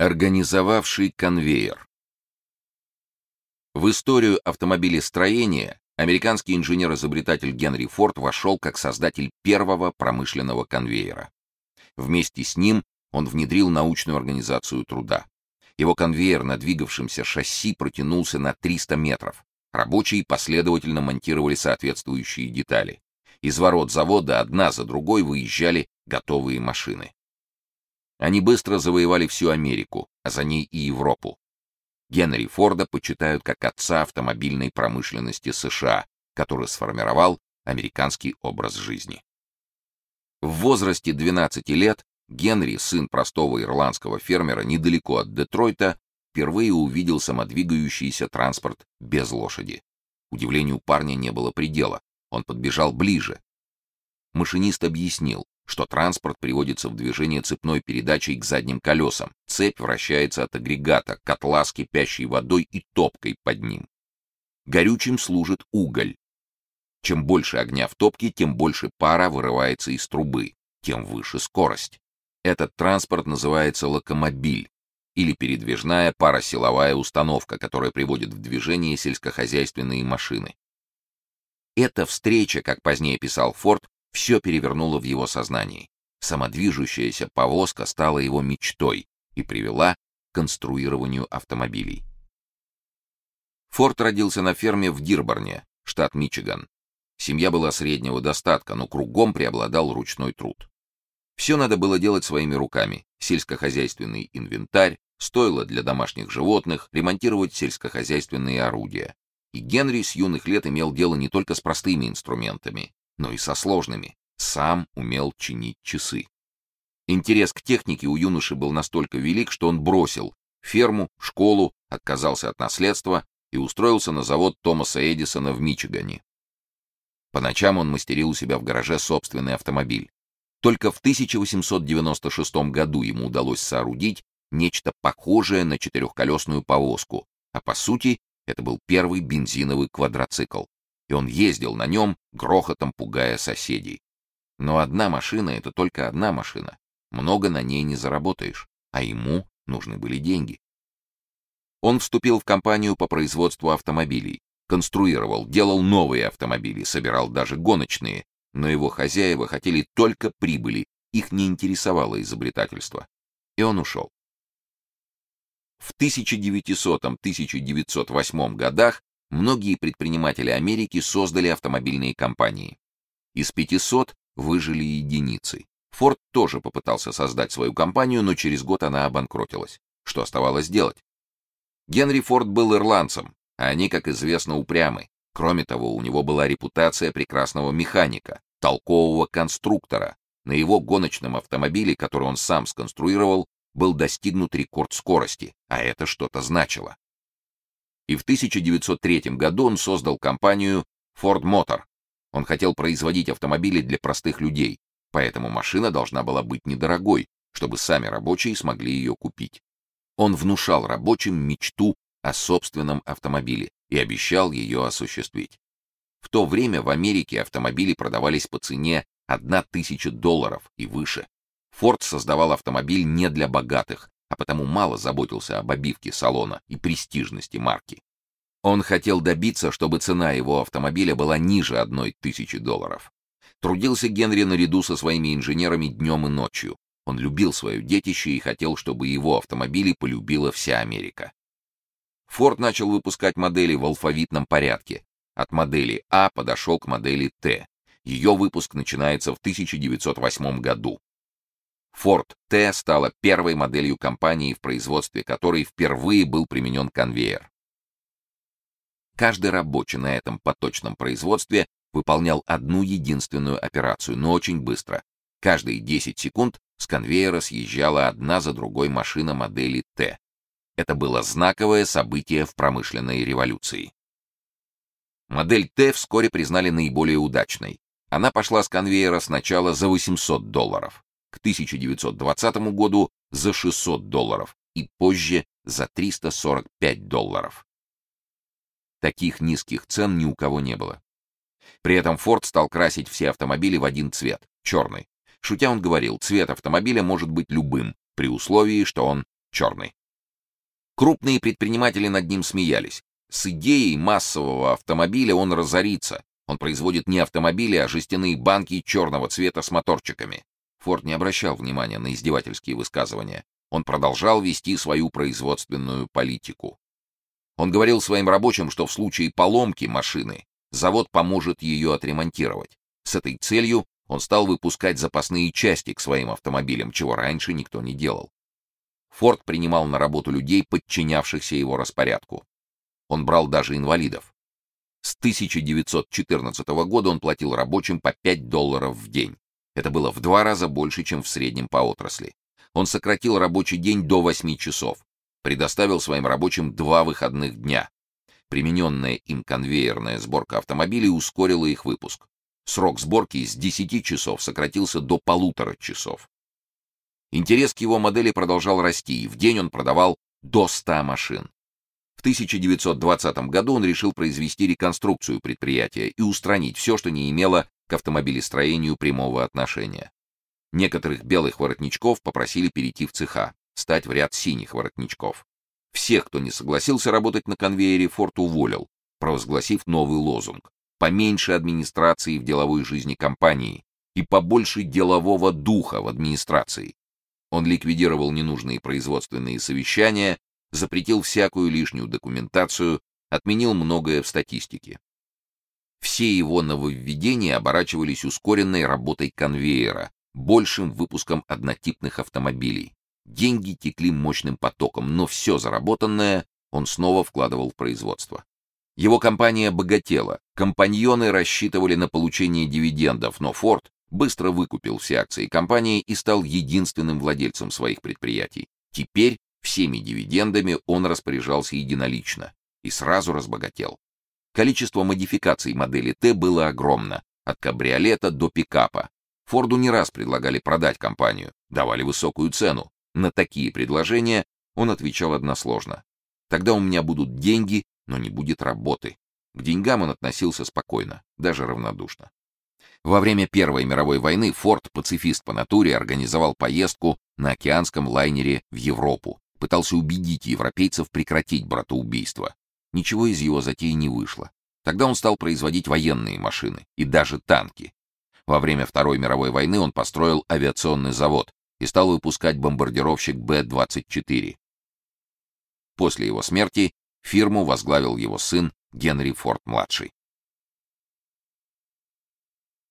Организовавший конвейер. В историю автомобилестроения американский инженер-изобретатель Генри Форд вошел как создатель первого промышленного конвейера. Вместе с ним он внедрил научную организацию труда. Его конвейер на двигавшемся шасси протянулся на 300 метров. Рабочие последовательно монтировали соответствующие детали. Из ворот завода одна за другой выезжали готовые машины. Они быстро завоевали всю Америку, а за ней и Европу. Генри Форда почитают как отца автомобильной промышленности США, который сформировал американский образ жизни. В возрасте 12 лет Генри, сын простого ирландского фермера недалеко от Детройта, впервые увидел самодвигающийся транспорт без лошади. Удивлению парня не было предела. Он подбежал ближе. Машинист объяснил, что транспорт приводится в движение цепной передачей к задним колесам. Цепь вращается от агрегата, котла с кипящей водой и топкой под ним. Горючим служит уголь. Чем больше огня в топке, тем больше пара вырывается из трубы, тем выше скорость. Этот транспорт называется локомобиль или передвижная парасиловая установка, которая приводит в движение сельскохозяйственные машины. Эта встреча, как позднее писал Форд, все перевернуло в его сознании. Самодвижущаяся повозка стала его мечтой и привела к конструированию автомобилей. Форд родился на ферме в Дирборне, штат Мичиган. Семья была среднего достатка, но кругом преобладал ручной труд. Все надо было делать своими руками: сельскохозяйственный инвентарь, стойло для домашних животных, ремонтировать сельскохозяйственные орудия. И Генри с юных лет имел дело не только с простыми инструментами, но и со сложными. Сам умел чинить часы. Интерес к технике у юноши был настолько велик, что он бросил ферму, школу, отказался от наследства и устроился на завод Томаса Эдисона в Мичигане. По ночам он мастерил у себя в гараже собственный автомобиль. Только в 1896 году ему удалось соорудить нечто похожее на четырехколесную повозку, а по сути это был первый бензиновый квадроцикл и он ездил на нем, грохотом пугая соседей. Но одна машина — это только одна машина. Много на ней не заработаешь, а ему нужны были деньги. Он вступил в компанию по производству автомобилей, конструировал, делал новые автомобили, собирал даже гоночные, но его хозяева хотели только прибыли, их не интересовало изобретательство. И он ушел. В 1900-1908 годах многие предприниматели Америки создали автомобильные компании. Из 500 выжили единицы. Форд тоже попытался создать свою компанию, но через год она обанкротилась. Что оставалось делать? Генри Форд был ирландцем, а они, как известно, упрямы. Кроме того, у него была репутация прекрасного механика, толкового конструктора. На его гоночном автомобиле, который он сам сконструировал, был достигнут рекорд скорости, а это что-то значило и в 1903 году он создал компанию Ford Motor. Он хотел производить автомобили для простых людей, поэтому машина должна была быть недорогой, чтобы сами рабочие смогли ее купить. Он внушал рабочим мечту о собственном автомобиле и обещал ее осуществить. В то время в Америке автомобили продавались по цене 1000 долларов и выше. Ford создавал автомобиль не для богатых, а потому мало заботился об обивке салона и престижности марки. Он хотел добиться, чтобы цена его автомобиля была ниже одной тысячи долларов. Трудился Генри наряду со своими инженерами днем и ночью. Он любил свое детище и хотел, чтобы его автомобили полюбила вся Америка. Форд начал выпускать модели в алфавитном порядке. От модели А подошел к модели Т. Ее выпуск начинается в 1908 году. Ford T стала первой моделью компании, в производстве которой впервые был применен конвейер. Каждый рабочий на этом поточном производстве выполнял одну единственную операцию, но очень быстро. Каждые 10 секунд с конвейера съезжала одна за другой машина модели Т. Это было знаковое событие в промышленной революции. Модель Т вскоре признали наиболее удачной. Она пошла с конвейера сначала за 800 долларов к 1920 году за 600 долларов и позже за 345 долларов. Таких низких цен ни у кого не было. При этом Ford стал красить все автомобили в один цвет черный. Шутя он говорил: "Цвет автомобиля может быть любым, при условии, что он черный. Крупные предприниматели над ним смеялись. С идеей массового автомобиля он разорится. Он производит не автомобили, а жестяные банки черного цвета с моторчиками. Форд не обращал внимания на издевательские высказывания. Он продолжал вести свою производственную политику. Он говорил своим рабочим, что в случае поломки машины завод поможет ее отремонтировать. С этой целью он стал выпускать запасные части к своим автомобилям, чего раньше никто не делал. Форд принимал на работу людей, подчинявшихся его распорядку. Он брал даже инвалидов. С 1914 года он платил рабочим по 5 долларов в день. Это было в два раза больше, чем в среднем по отрасли. Он сократил рабочий день до 8 часов, предоставил своим рабочим два выходных дня. Примененная им конвейерная сборка автомобилей ускорила их выпуск. Срок сборки с 10 часов сократился до полутора часов. Интерес к его модели продолжал расти, и в день он продавал до 100 машин. В 1920 году он решил произвести реконструкцию предприятия и устранить все, что не имело к автомобилестроению прямого отношения. Некоторых белых воротничков попросили перейти в цеха, стать в ряд синих воротничков. Всех, кто не согласился работать на конвейере, Форд уволил, провозгласив новый лозунг: поменьше администрации в деловой жизни компании и побольше делового духа в администрации. Он ликвидировал ненужные производственные совещания, запретил всякую лишнюю документацию, отменил многое в статистике. Все его нововведения оборачивались ускоренной работой конвейера, большим выпуском однотипных автомобилей. Деньги текли мощным потоком, но все заработанное он снова вкладывал в производство. Его компания богатела, компаньоны рассчитывали на получение дивидендов, но Форд быстро выкупил все акции компании и стал единственным владельцем своих предприятий. Теперь всеми дивидендами он распоряжался единолично и сразу разбогател. Количество модификаций модели Т было огромно, от кабриолета до пикапа. Форду не раз предлагали продать компанию, давали высокую цену. На такие предложения он отвечал односложно. Тогда у меня будут деньги, но не будет работы. К деньгам он относился спокойно, даже равнодушно. Во время Первой мировой войны Форд, пацифист по натуре, организовал поездку на океанском лайнере в Европу, пытался убедить европейцев прекратить братоубийство. Ничего из его затеи не вышло. Тогда он стал производить военные машины и даже танки. Во время Второй мировой войны он построил авиационный завод и стал выпускать бомбардировщик Б-24. После его смерти фирму возглавил его сын Генри Форд-младший.